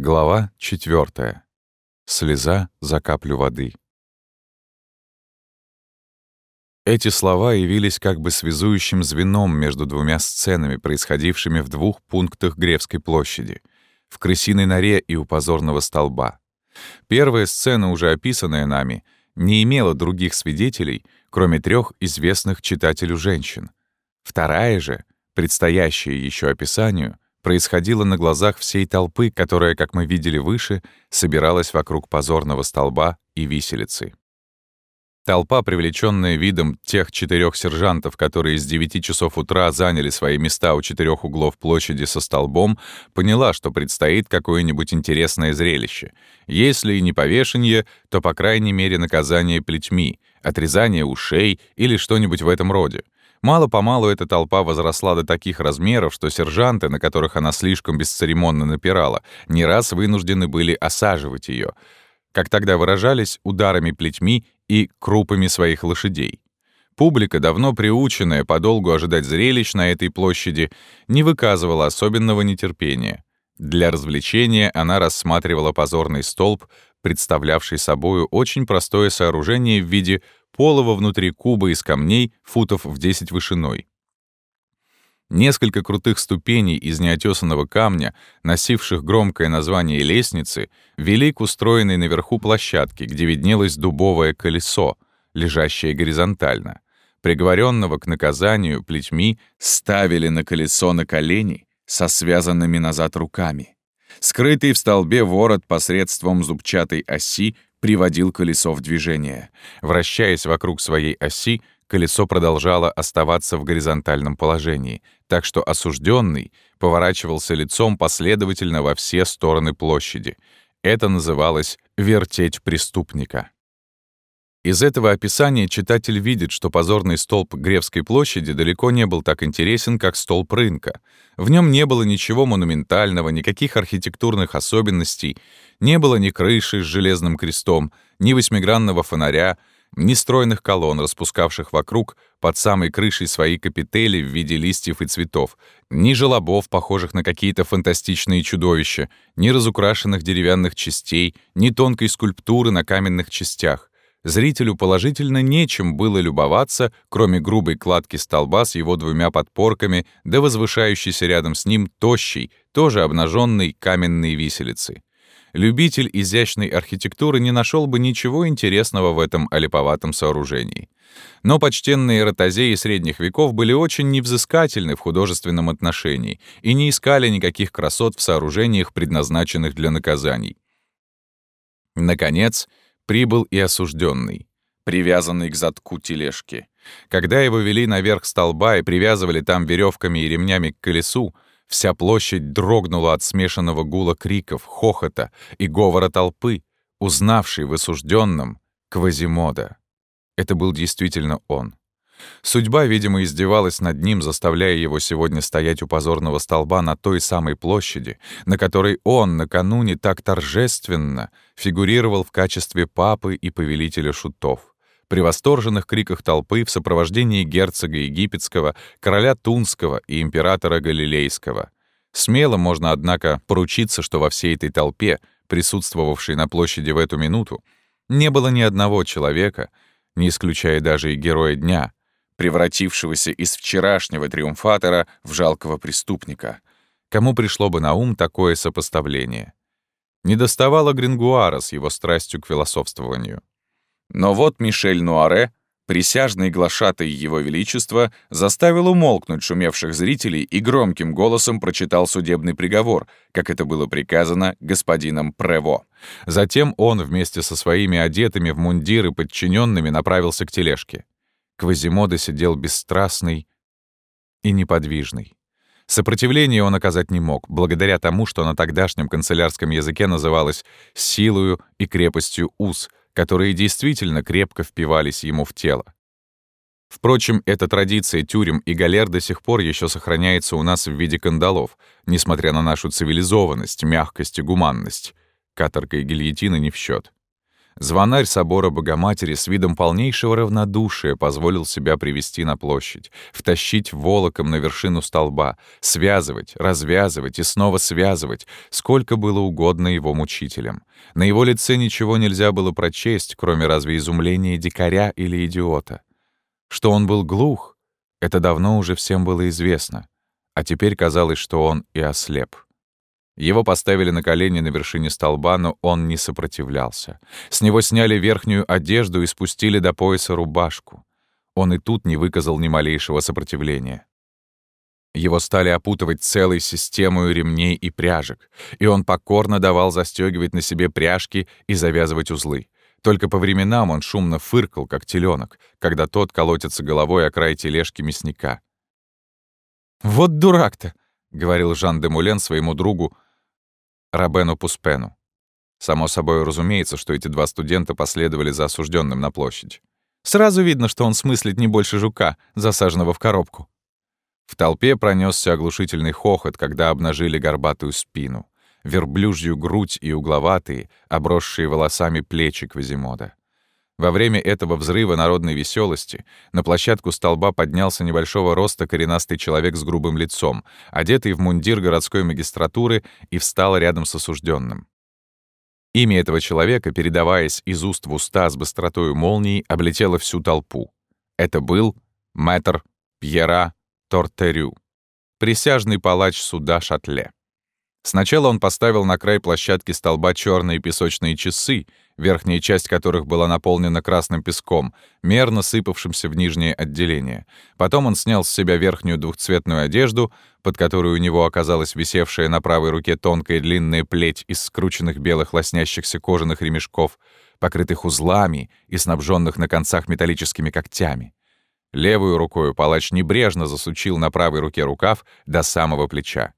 Глава 4. Слеза за каплю воды. Эти слова явились как бы связующим звеном между двумя сценами, происходившими в двух пунктах Гревской площади — в крысиной норе и у позорного столба. Первая сцена, уже описанная нами, не имела других свидетелей, кроме трех известных читателю женщин. Вторая же, предстоящая еще описанию — происходило на глазах всей толпы, которая, как мы видели выше, собиралась вокруг позорного столба и виселицы. Толпа, привлеченная видом тех четырех сержантов, которые с 9 часов утра заняли свои места у четырех углов площади со столбом, поняла, что предстоит какое-нибудь интересное зрелище. Если и не повешение, то, по крайней мере, наказание плетьми, отрезание ушей или что-нибудь в этом роде. Мало-помалу эта толпа возросла до таких размеров, что сержанты, на которых она слишком бесцеремонно напирала, не раз вынуждены были осаживать ее, как тогда выражались, ударами плетьми и крупами своих лошадей. Публика, давно приученная подолгу ожидать зрелищ на этой площади, не выказывала особенного нетерпения. Для развлечения она рассматривала позорный столб, представлявший собою очень простое сооружение в виде полого внутри куба из камней футов в 10 вышиной. Несколько крутых ступеней из неотесанного камня, носивших громкое название лестницы, вели к устроенной наверху площадке, где виднелось дубовое колесо, лежащее горизонтально. Приговоренного к наказанию плетьми ставили на колесо на колени со связанными назад руками. Скрытый в столбе ворот посредством зубчатой оси приводил колесо в движение. Вращаясь вокруг своей оси, колесо продолжало оставаться в горизонтальном положении, так что осужденный поворачивался лицом последовательно во все стороны площади. Это называлось «вертеть преступника». Из этого описания читатель видит, что позорный столб Гревской площади далеко не был так интересен, как столб рынка. В нем не было ничего монументального, никаких архитектурных особенностей, не было ни крыши с железным крестом, ни восьмигранного фонаря, ни стройных колонн, распускавших вокруг под самой крышей свои капители в виде листьев и цветов, ни желобов, похожих на какие-то фантастичные чудовища, ни разукрашенных деревянных частей, ни тонкой скульптуры на каменных частях. Зрителю положительно нечем было любоваться, кроме грубой кладки столба с его двумя подпорками, да возвышающейся рядом с ним тощей, тоже обнаженной каменной виселицы. Любитель изящной архитектуры не нашел бы ничего интересного в этом олиповатом сооружении. Но почтенные ротозеи средних веков были очень невзыскательны в художественном отношении и не искали никаких красот в сооружениях, предназначенных для наказаний. Наконец, Прибыл и осужденный, привязанный к задку тележки. Когда его вели наверх столба и привязывали там веревками и ремнями к колесу, вся площадь дрогнула от смешанного гула криков, хохота и говора толпы, узнавшей в осужденном Квазимода. Это был действительно он. Судьба, видимо, издевалась над ним, заставляя его сегодня стоять у позорного столба на той самой площади, на которой он накануне так торжественно фигурировал в качестве папы и повелителя шутов. При восторженных криках толпы в сопровождении герцога египетского, короля Тунского и императора Галилейского. Смело можно, однако, поручиться, что во всей этой толпе, присутствовавшей на площади в эту минуту, не было ни одного человека, не исключая даже и героя дня — превратившегося из вчерашнего триумфатора в жалкого преступника. Кому пришло бы на ум такое сопоставление? Не доставало Грингуара с его страстью к философствованию. Но вот Мишель Нуаре, присяжный глашатай Его Величества, заставил умолкнуть шумевших зрителей и громким голосом прочитал судебный приговор, как это было приказано господином Прево. Затем он вместе со своими одетыми в мундиры подчиненными направился к тележке. Квазимода сидел бесстрастный и неподвижный. Сопротивление он оказать не мог, благодаря тому, что на тогдашнем канцелярском языке называлось «силою и крепостью уз», которые действительно крепко впивались ему в тело. Впрочем, эта традиция тюрем и галер до сих пор еще сохраняется у нас в виде кандалов, несмотря на нашу цивилизованность, мягкость и гуманность. Каторга и гильотина не в счет. Звонарь собора Богоматери с видом полнейшего равнодушия позволил себя привести на площадь, втащить волоком на вершину столба, связывать, развязывать и снова связывать, сколько было угодно его мучителям. На его лице ничего нельзя было прочесть, кроме разве изумления дикаря или идиота. Что он был глух, это давно уже всем было известно, а теперь казалось, что он и ослеп. Его поставили на колени на вершине столба, но он не сопротивлялся. С него сняли верхнюю одежду и спустили до пояса рубашку. Он и тут не выказал ни малейшего сопротивления. Его стали опутывать целой системой ремней и пряжек, и он покорно давал застегивать на себе пряжки и завязывать узлы. Только по временам он шумно фыркал, как теленок, когда тот колотится головой о край тележки мясника. «Вот дурак-то!» — говорил Жан де Мулен своему другу, Рабену Пуспену. Само собой разумеется, что эти два студента последовали за осужденным на площадь. Сразу видно, что он смыслит не больше жука, засаженного в коробку. В толпе пронесся оглушительный хохот, когда обнажили горбатую спину, верблюжью грудь и угловатые, обросшие волосами плечи Квазимода. Во время этого взрыва народной веселости на площадку столба поднялся небольшого роста коренастый человек с грубым лицом, одетый в мундир городской магистратуры, и встал рядом с осужденным. Имя этого человека, передаваясь из уст в уста с быстротой молнии, облетело всю толпу. Это был мэтр Пьера Тортерю, присяжный палач суда Шатле. Сначала он поставил на край площадки столба черные песочные часы, верхняя часть которых была наполнена красным песком, мерно сыпавшимся в нижнее отделение. Потом он снял с себя верхнюю двухцветную одежду, под которой у него оказалась висевшая на правой руке тонкая длинная плеть из скрученных белых лоснящихся кожаных ремешков, покрытых узлами и снабженных на концах металлическими когтями. Левую рукой палач небрежно засучил на правой руке рукав до самого плеча.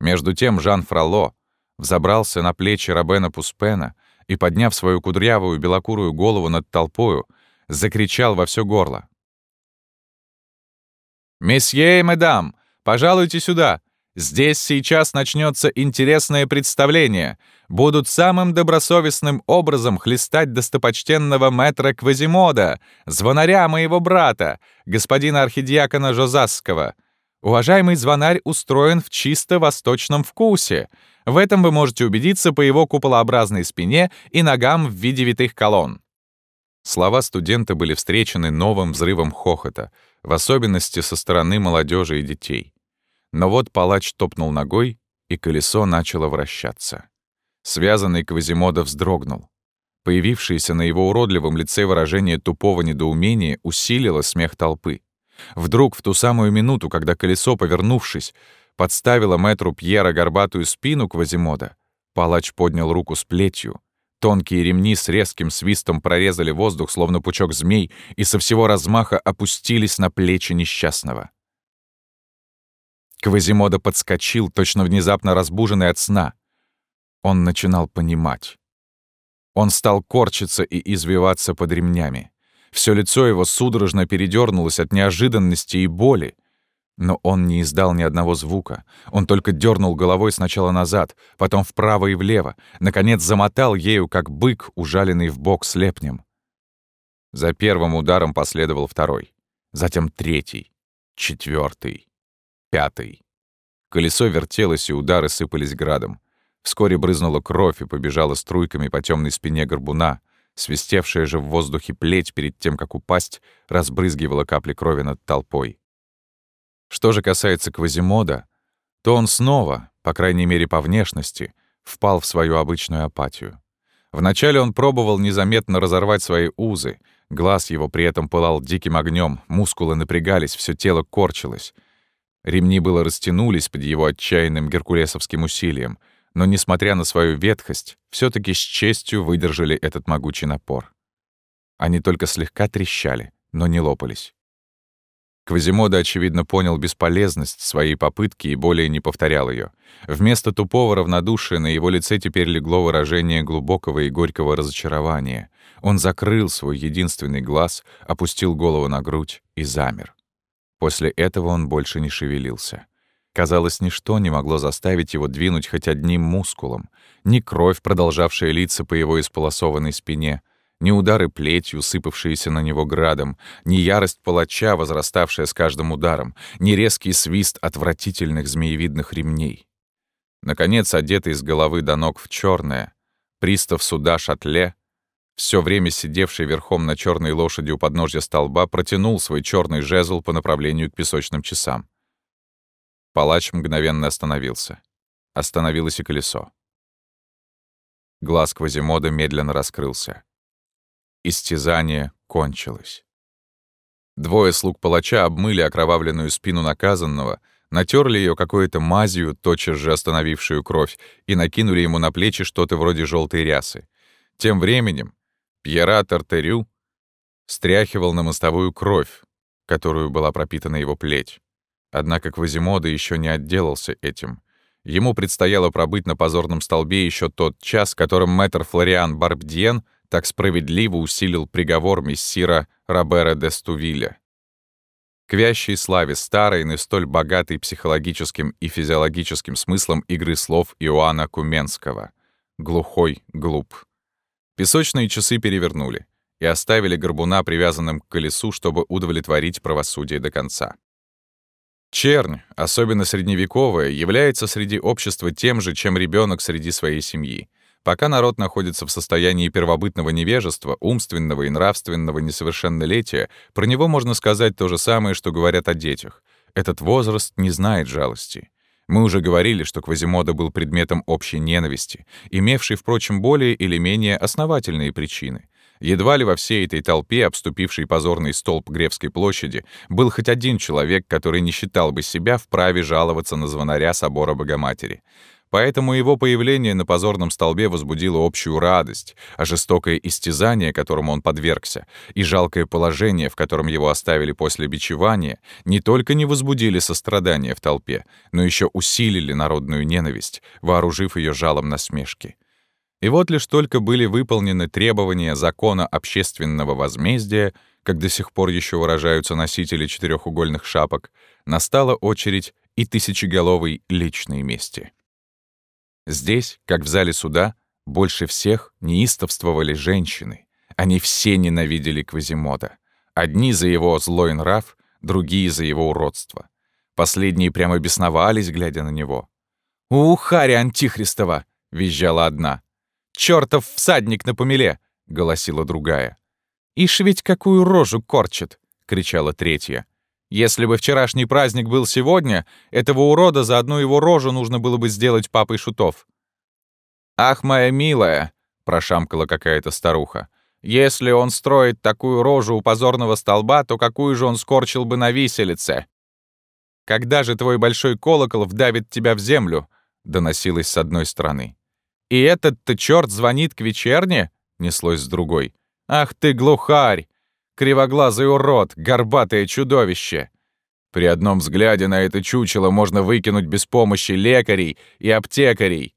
Между тем Жан Фроло взобрался на плечи Робена Пуспена и, подняв свою кудрявую белокурую голову над толпою, закричал во все горло. «Месье и медам, пожалуйте сюда! Здесь сейчас начнется интересное представление. Будут самым добросовестным образом хлестать достопочтенного мэтра Квазимода, звонаря моего брата, господина архидиакона Жозасского. Уважаемый звонарь устроен в чисто восточном вкусе. В этом вы можете убедиться по его куполообразной спине и ногам в виде витых колонн. Слова студента были встречены новым взрывом хохота, в особенности со стороны молодежи и детей. Но вот палач топнул ногой, и колесо начало вращаться. Связанный Квазимода вздрогнул. Появившееся на его уродливом лице выражение тупого недоумения усилило смех толпы. Вдруг, в ту самую минуту, когда колесо, повернувшись, подставило мэтру Пьера горбатую спину Квазимода, палач поднял руку с плетью. Тонкие ремни с резким свистом прорезали воздух, словно пучок змей, и со всего размаха опустились на плечи несчастного. Квазимода подскочил, точно внезапно разбуженный от сна. Он начинал понимать. Он стал корчиться и извиваться под ремнями. Все лицо его судорожно передернулось от неожиданности и боли. Но он не издал ни одного звука. Он только дернул головой сначала назад, потом вправо и влево, наконец замотал ею, как бык, ужаленный в бок слепнем. За первым ударом последовал второй, затем третий, четвертый, пятый. Колесо вертелось, и удары сыпались градом. Вскоре брызнула кровь и побежала струйками по темной спине горбуна, Свистевшая же в воздухе плеть перед тем, как упасть, разбрызгивала капли крови над толпой. Что же касается Квазимода, то он снова, по крайней мере по внешности, впал в свою обычную апатию. Вначале он пробовал незаметно разорвать свои узы, глаз его при этом пылал диким огнем, мускулы напрягались, все тело корчилось. Ремни было растянулись под его отчаянным геркулесовским усилием — но, несмотря на свою ветхость, все таки с честью выдержали этот могучий напор. Они только слегка трещали, но не лопались. Квазимода, очевидно, понял бесполезность своей попытки и более не повторял ее. Вместо тупого равнодушия на его лице теперь легло выражение глубокого и горького разочарования. Он закрыл свой единственный глаз, опустил голову на грудь и замер. После этого он больше не шевелился. Казалось, ничто не могло заставить его двинуть хоть одним мускулом. Ни кровь, продолжавшая литься по его исполосованной спине, ни удары плетью, сыпавшиеся на него градом, ни ярость палача, возраставшая с каждым ударом, ни резкий свист отвратительных змеевидных ремней. Наконец, одетый с головы до ног в черное, пристав суда Шатле, все время сидевший верхом на черной лошади у подножья столба, протянул свой черный жезл по направлению к песочным часам. Палач мгновенно остановился. Остановилось и колесо. Глаз Квазимода медленно раскрылся. Истязание кончилось. Двое слуг палача обмыли окровавленную спину наказанного, натерли ее какой-то мазью, тотчас же остановившую кровь, и накинули ему на плечи что-то вроде желтой рясы. Тем временем Пьера Тартерю стряхивал на мостовую кровь, которую была пропитана его плеть. Однако Квазимода еще не отделался этим. Ему предстояло пробыть на позорном столбе еще тот час, которым мэтр Флориан Барбдьен — так справедливо усилил приговор мессира Робера де Стувиля. К вящей славе старой, но столь богатой психологическим и физиологическим смыслом игры слов Иоанна Куменского. Глухой, глуп. Песочные часы перевернули и оставили горбуна привязанным к колесу, чтобы удовлетворить правосудие до конца. Чернь, особенно средневековая, является среди общества тем же, чем ребенок среди своей семьи. Пока народ находится в состоянии первобытного невежества, умственного и нравственного несовершеннолетия, про него можно сказать то же самое, что говорят о детях. Этот возраст не знает жалости. Мы уже говорили, что Квазимода был предметом общей ненависти, имевшей, впрочем, более или менее основательные причины. Едва ли во всей этой толпе, обступившей позорный столб Гревской площади, был хоть один человек, который не считал бы себя вправе жаловаться на звонаря собора Богоматери. Поэтому его появление на позорном столбе возбудило общую радость, а жестокое истязание, которому он подвергся, и жалкое положение, в котором его оставили после бичевания, не только не возбудили сострадания в толпе, но еще усилили народную ненависть, вооружив ее жалом насмешки. И вот лишь только были выполнены требования закона общественного возмездия, как до сих пор еще выражаются носители четырехугольных шапок, настала очередь и тысячеголовой личной мести. Здесь, как в зале суда, больше всех неистовствовали женщины. Они все ненавидели Квазимода. Одни за его злой нрав, другие за его уродство. Последние прямо бесновались, глядя на него. «У, Антихристова!» — визжала одна. «Чёртов всадник на помеле!» — голосила другая. «Ишь ведь какую рожу корчит!» — кричала третья. Если бы вчерашний праздник был сегодня, этого урода за одну его рожу нужно было бы сделать папой шутов. «Ах, моя милая!» — прошамкала какая-то старуха. «Если он строит такую рожу у позорного столба, то какую же он скорчил бы на виселице?» «Когда же твой большой колокол вдавит тебя в землю?» — доносилось с одной стороны. «И этот-то черт звонит к вечерне?» — неслось с другой. «Ах ты, глухарь! Кривоглазый урод, горбатое чудовище. При одном взгляде на это чучело можно выкинуть без помощи лекарей и аптекарей.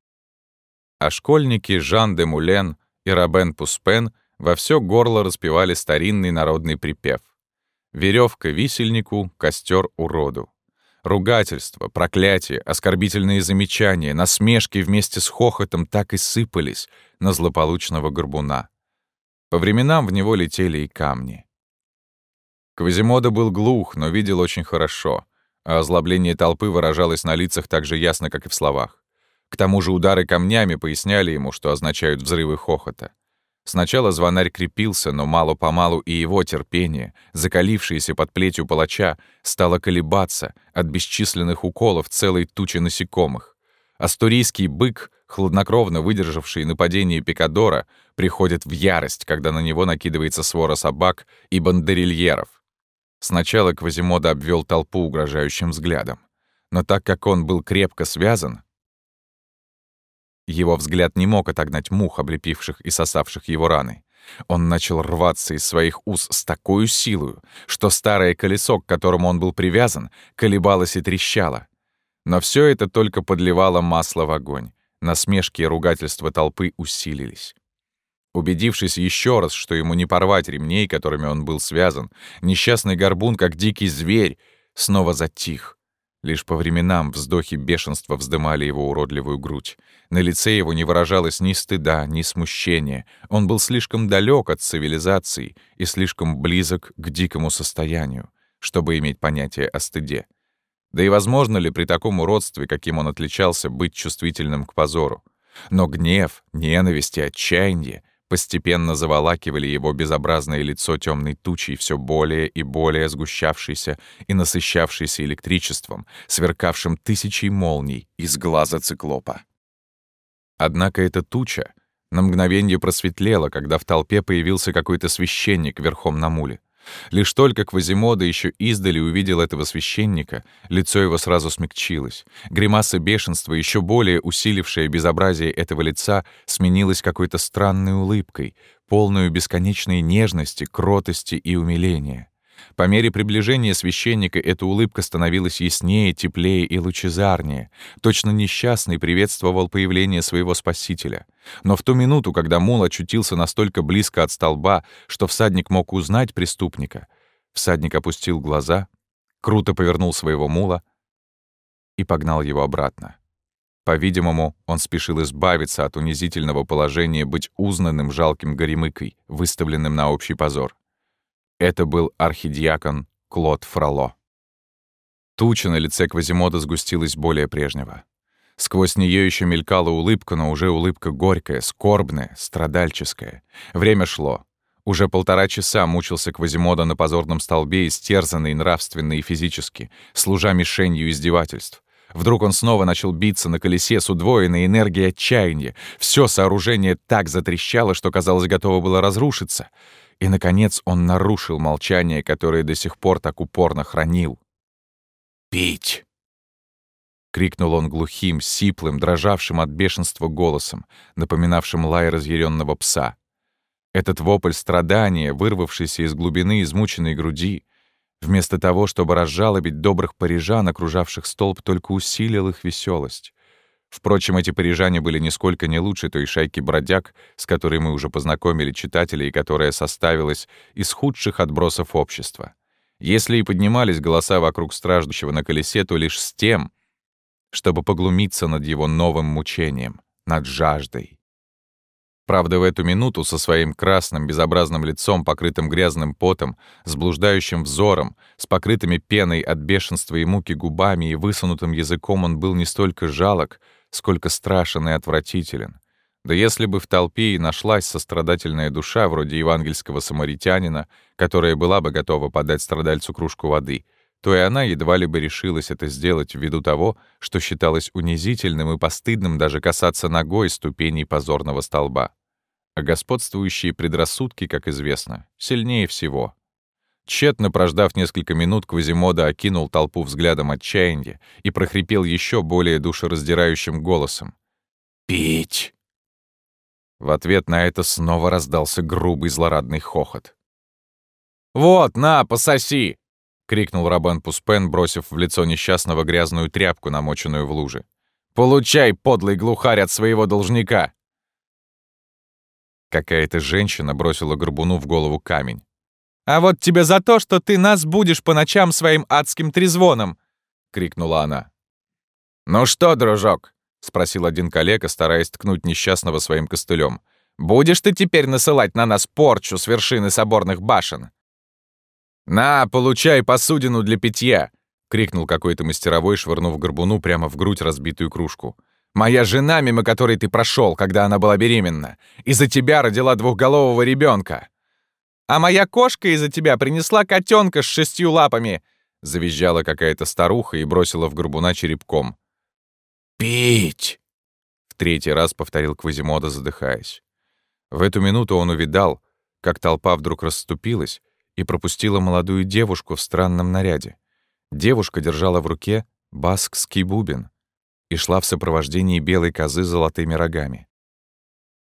А школьники Жан де Мулен и Робен Пуспен во все горло распевали старинный народный припев. Веревка висельнику, костер уроду. Ругательства, проклятия, оскорбительные замечания, насмешки вместе с хохотом так и сыпались на злополучного горбуна. По временам в него летели и камни. Квазимода был глух, но видел очень хорошо, а озлобление толпы выражалось на лицах так же ясно, как и в словах. К тому же удары камнями поясняли ему, что означают взрывы хохота. Сначала звонарь крепился, но мало-помалу и его терпение, закалившееся под плетью палача, стало колебаться от бесчисленных уколов целой тучи насекомых. Астурийский бык, хладнокровно выдержавший нападение Пикадора, приходит в ярость, когда на него накидывается свора собак и бандерильеров. Сначала Квазимода обвел толпу угрожающим взглядом. Но так как он был крепко связан, его взгляд не мог отогнать мух, облепивших и сосавших его раны. Он начал рваться из своих уз с такой силой, что старое колесо, к которому он был привязан, колебалось и трещало. Но все это только подливало масло в огонь. Насмешки и ругательства толпы усилились. Убедившись еще раз, что ему не порвать ремней, которыми он был связан, несчастный горбун, как дикий зверь, снова затих, Лишь по временам вздохи бешенства вздымали его уродливую грудь. На лице его не выражалось ни стыда, ни смущения. Он был слишком далек от цивилизации и слишком близок к дикому состоянию, чтобы иметь понятие о стыде. Да и возможно ли при таком уродстве, каким он отличался, быть чувствительным к позору? Но гнев, ненависть и отчаяние постепенно заволакивали его безобразное лицо темной тучей, все более и более сгущавшейся и насыщавшейся электричеством, сверкавшим тысячей молний из глаза циклопа. Однако эта туча на мгновение просветлела, когда в толпе появился какой-то священник верхом на муле. Лишь только Квазимода еще издали увидел этого священника, лицо его сразу смягчилось. Гримаса бешенства, еще более усилившая безобразие этого лица, сменилась какой-то странной улыбкой, полную бесконечной нежности, кротости и умиления. По мере приближения священника эта улыбка становилась яснее, теплее и лучезарнее. Точно несчастный приветствовал появление своего спасителя. Но в ту минуту, когда мул очутился настолько близко от столба, что всадник мог узнать преступника, всадник опустил глаза, круто повернул своего мула и погнал его обратно. По-видимому, он спешил избавиться от унизительного положения быть узнанным жалким горемыкой, выставленным на общий позор. Это был архидиакон Клод Фроло. Туча на лице Квазимода сгустилась более прежнего. Сквозь нее еще мелькала улыбка, но уже улыбка горькая, скорбная, страдальческая. Время шло. Уже полтора часа мучился Квазимода на позорном столбе, истерзанный нравственно и физически, служа мишенью издевательств. Вдруг он снова начал биться на колесе с удвоенной энергией отчаяния. Все сооружение так затрещало, что, казалось, готово было разрушиться. И, наконец, он нарушил молчание, которое до сих пор так упорно хранил. «Пить!» — крикнул он глухим, сиплым, дрожавшим от бешенства голосом, напоминавшим лай разъяренного пса. Этот вопль страдания, вырвавшийся из глубины измученной груди, вместо того, чтобы разжалобить добрых парижан, окружавших столб, только усилил их веселость. Впрочем, эти парижане были нисколько не лучше той шайки бродяг, с которой мы уже познакомили читателей, которая составилась из худших отбросов общества. Если и поднимались голоса вокруг страждущего на колесе, то лишь с тем, чтобы поглумиться над его новым мучением, над жаждой. Правда, в эту минуту со своим красным, безобразным лицом, покрытым грязным потом, с блуждающим взором, с покрытыми пеной от бешенства и муки губами и высунутым языком он был не столько жалок, сколько страшен и отвратителен. Да если бы в толпе и нашлась сострадательная душа, вроде евангельского самаритянина, которая была бы готова подать страдальцу кружку воды, то и она едва ли бы решилась это сделать ввиду того, что считалось унизительным и постыдным даже касаться ногой ступеней позорного столба. А господствующие предрассудки, как известно, сильнее всего — Тщетно прождав несколько минут, Квазимода окинул толпу взглядом отчаяния и прохрипел еще более душераздирающим голосом. «Пить!» В ответ на это снова раздался грубый злорадный хохот. «Вот, на, пососи!» — крикнул Рабен Пуспен, бросив в лицо несчастного грязную тряпку, намоченную в луже. «Получай, подлый глухарь, от своего должника!» Какая-то женщина бросила горбуну в голову камень. «А вот тебе за то, что ты нас будешь по ночам своим адским трезвоном!» — крикнула она. «Ну что, дружок?» — спросил один коллега, стараясь ткнуть несчастного своим костылем. «Будешь ты теперь насылать на нас порчу с вершины соборных башен?» «На, получай посудину для питья!» — крикнул какой-то мастеровой, швырнув горбуну прямо в грудь разбитую кружку. «Моя жена, мимо которой ты прошел, когда она была беременна, из-за тебя родила двухголового ребенка. А моя кошка из-за тебя принесла котенка с шестью лапами!» Завизжала какая-то старуха и бросила в горбуна черепком. «Пить!» В третий раз повторил Квазимода, задыхаясь. В эту минуту он увидал, как толпа вдруг расступилась и пропустила молодую девушку в странном наряде. Девушка держала в руке баскский бубен и шла в сопровождении белой козы с золотыми рогами.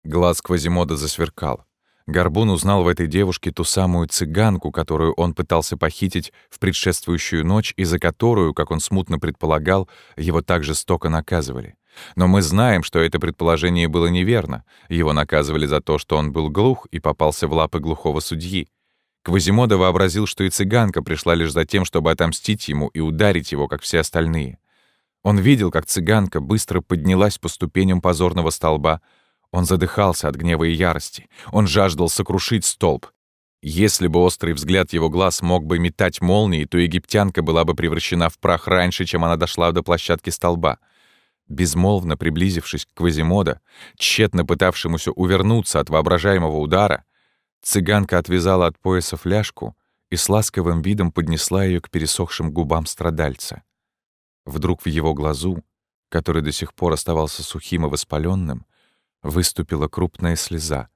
Глаз Квазимода засверкал. Горбун узнал в этой девушке ту самую цыганку, которую он пытался похитить в предшествующую ночь и за которую, как он смутно предполагал, его так жестоко наказывали. Но мы знаем, что это предположение было неверно. Его наказывали за то, что он был глух и попался в лапы глухого судьи. Квазимода вообразил, что и цыганка пришла лишь за тем, чтобы отомстить ему и ударить его, как все остальные. Он видел, как цыганка быстро поднялась по ступеням позорного столба. Он задыхался от гнева и ярости. Он жаждал сокрушить столб. Если бы острый взгляд его глаз мог бы метать молнии, то египтянка была бы превращена в прах раньше, чем она дошла до площадки столба. Безмолвно приблизившись к Квазимода, тщетно пытавшемуся увернуться от воображаемого удара, цыганка отвязала от пояса фляжку и с ласковым видом поднесла ее к пересохшим губам страдальца. Вдруг в его глазу, который до сих пор оставался сухим и воспаленным, выступила крупная слеза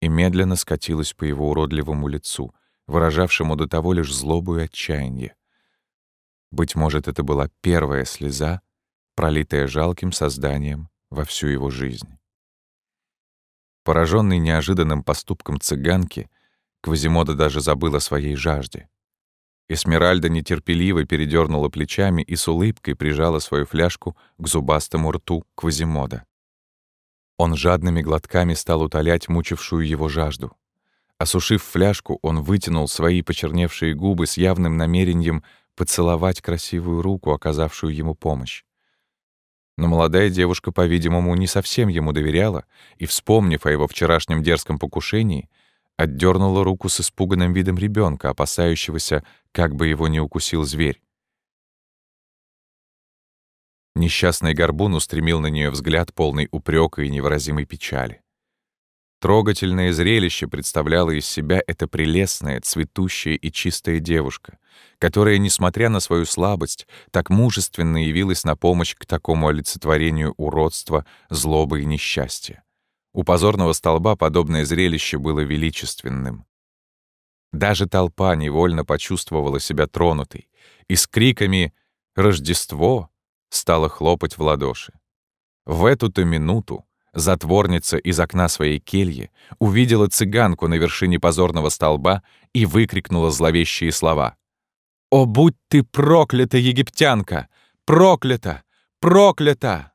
и медленно скатилась по его уродливому лицу, выражавшему до того лишь злобу и отчаяние. Быть может, это была первая слеза, пролитая жалким созданием во всю его жизнь. Пораженный неожиданным поступком цыганки, Квазимода даже забыл о своей жажде. Эсмеральда нетерпеливо передернула плечами и с улыбкой прижала свою фляжку к зубастому рту Квазимода. Он жадными глотками стал утолять мучившую его жажду. Осушив фляжку, он вытянул свои почерневшие губы с явным намерением поцеловать красивую руку, оказавшую ему помощь. Но молодая девушка, по-видимому, не совсем ему доверяла и, вспомнив о его вчерашнем дерзком покушении, отдернула руку с испуганным видом ребенка, опасающегося, как бы его не укусил зверь. Несчастный горбун устремил на нее взгляд полный упрека и невыразимой печали. Трогательное зрелище представляло из себя эта прелестная, цветущая и чистая девушка, которая, несмотря на свою слабость, так мужественно явилась на помощь к такому олицетворению уродства, злобы и несчастья. У позорного столба подобное зрелище было величественным. Даже толпа невольно почувствовала себя тронутой и с криками «Рождество!» Стала хлопать в ладоши. В эту-то минуту Затворница из окна своей кельи увидела цыганку на вершине позорного столба и выкрикнула зловещие слова. «О, будь ты проклята, египтянка! Проклята! Проклята!»